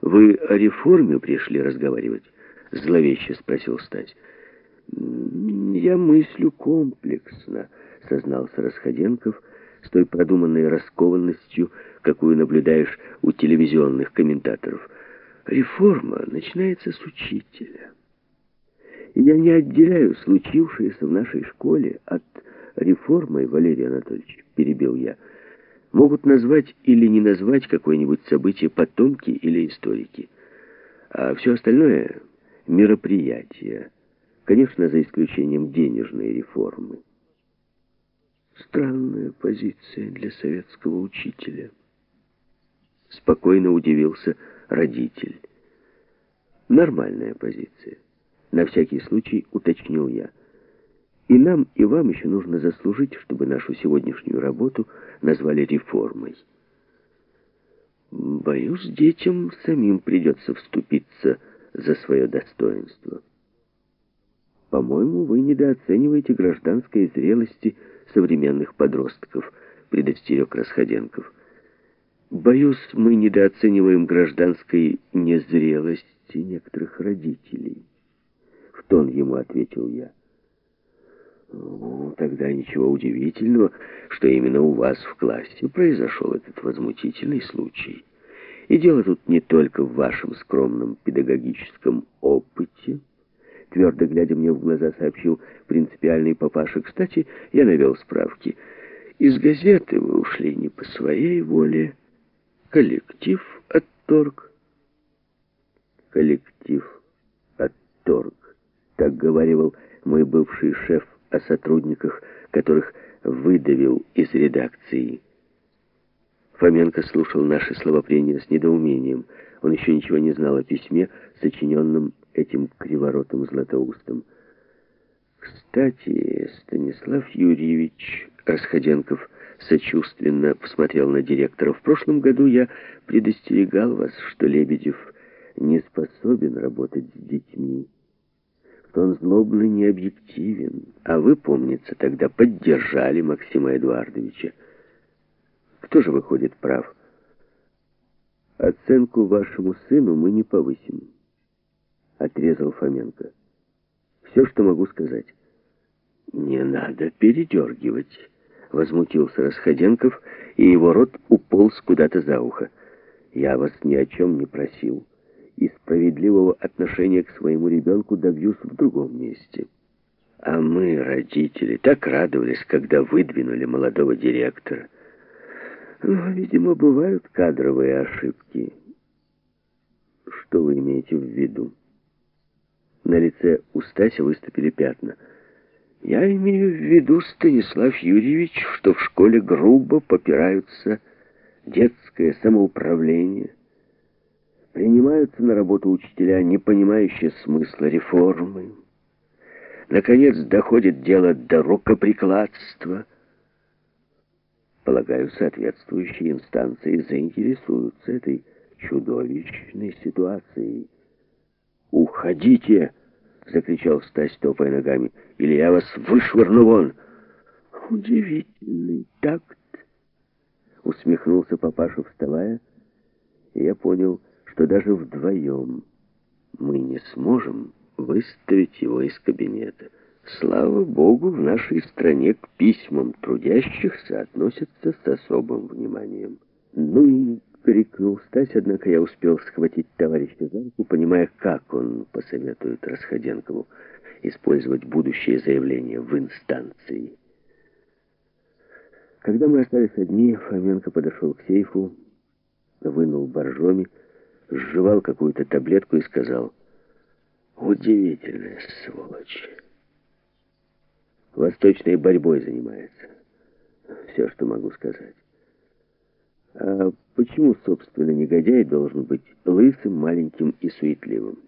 «Вы о реформе пришли разговаривать?» — зловеще спросил Стась. «Я мыслю комплексно», — сознался Расходенков с той продуманной раскованностью, какую наблюдаешь у телевизионных комментаторов. «Реформа начинается с учителя. Я не отделяю случившееся в нашей школе от реформы, Валерий Анатольевич», — перебил я. «Могут назвать или не назвать какое-нибудь событие потомки или историки. А все остальное — мероприятия» Конечно, за исключением денежной реформы. Странная позиция для советского учителя. Спокойно удивился родитель. Нормальная позиция. На всякий случай уточнил я. И нам, и вам еще нужно заслужить, чтобы нашу сегодняшнюю работу назвали реформой. Боюсь, детям самим придется вступиться за свое достоинство. «По-моему, вы недооцениваете гражданской зрелости современных подростков», — предостерег Расходенков. «Боюсь, мы недооцениваем гражданской незрелости некоторых родителей», — в тон ему ответил я. «Ну, тогда ничего удивительного, что именно у вас в классе произошел этот возмутительный случай. И дело тут не только в вашем скромном педагогическом опыте, Твердо глядя мне в глаза, сообщил принципиальный папаша. Кстати, я навел справки. Из газеты вы ушли не по своей воле. Коллектив отторг. Коллектив отторг. Так говорил мой бывший шеф о сотрудниках, которых выдавил из редакции. Фоменко слушал наши словопрения с недоумением. Он еще ничего не знал о письме, сочиненном этим криворотым златоустом. «Кстати, Станислав Юрьевич Расходенков сочувственно посмотрел на директора. В прошлом году я предостерегал вас, что Лебедев не способен работать с детьми, что он злобно необъективен, а вы, помнится, тогда поддержали Максима Эдуардовича. Кто же выходит прав? Оценку вашему сыну мы не повысим» отрезал Фоменко. Все, что могу сказать. Не надо передергивать, возмутился Расходенков, и его рот уполз куда-то за ухо. Я вас ни о чем не просил. И справедливого отношения к своему ребенку добьюсь в другом месте. А мы, родители, так радовались, когда выдвинули молодого директора. Ну, видимо, бывают кадровые ошибки. Что вы имеете в виду? На лице у Стася выступили пятна. Я имею в виду, Станислав Юрьевич, что в школе грубо попираются детское самоуправление, принимаются на работу учителя, не понимающие смысла реформы. Наконец доходит дело до рукоприкладства. Полагаю, соответствующие инстанции заинтересуются этой чудовищной ситуацией. «Уходите!» — закричал Стась, топая ногами. «Или я вас вышвырну вон!» «Удивительный такт!» — усмехнулся папаша, вставая. И я понял, что даже вдвоем мы не сможем выставить его из кабинета. Слава богу, в нашей стране к письмам трудящихся относятся с особым вниманием. Ну и крикнул Стась, однако я успел схватить товарища за руку, понимая, как он посоветует Расходенкову использовать будущее заявление в инстанции. Когда мы остались одни, Фоменко подошел к сейфу, вынул боржоми, сживал какую-то таблетку и сказал, «Удивительная сволочь. Восточной борьбой занимается. Все, что могу сказать». А почему, собственно, негодяй должен быть лысым, маленьким и суетливым?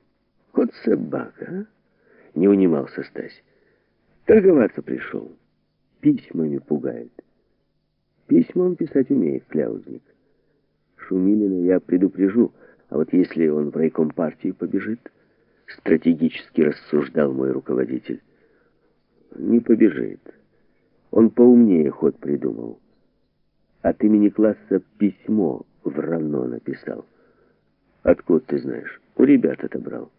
Вот собака, а? Не унимался Стась. Торговаться пришел. Письмами пугает. Письма он писать умеет, кляузник. Шумилина я предупрежу, а вот если он в райком партии побежит, стратегически рассуждал мой руководитель. Не побежит. Он поумнее ход придумал от имени класса письмо в равно написал. Откуда ты знаешь? У ребят отобрал.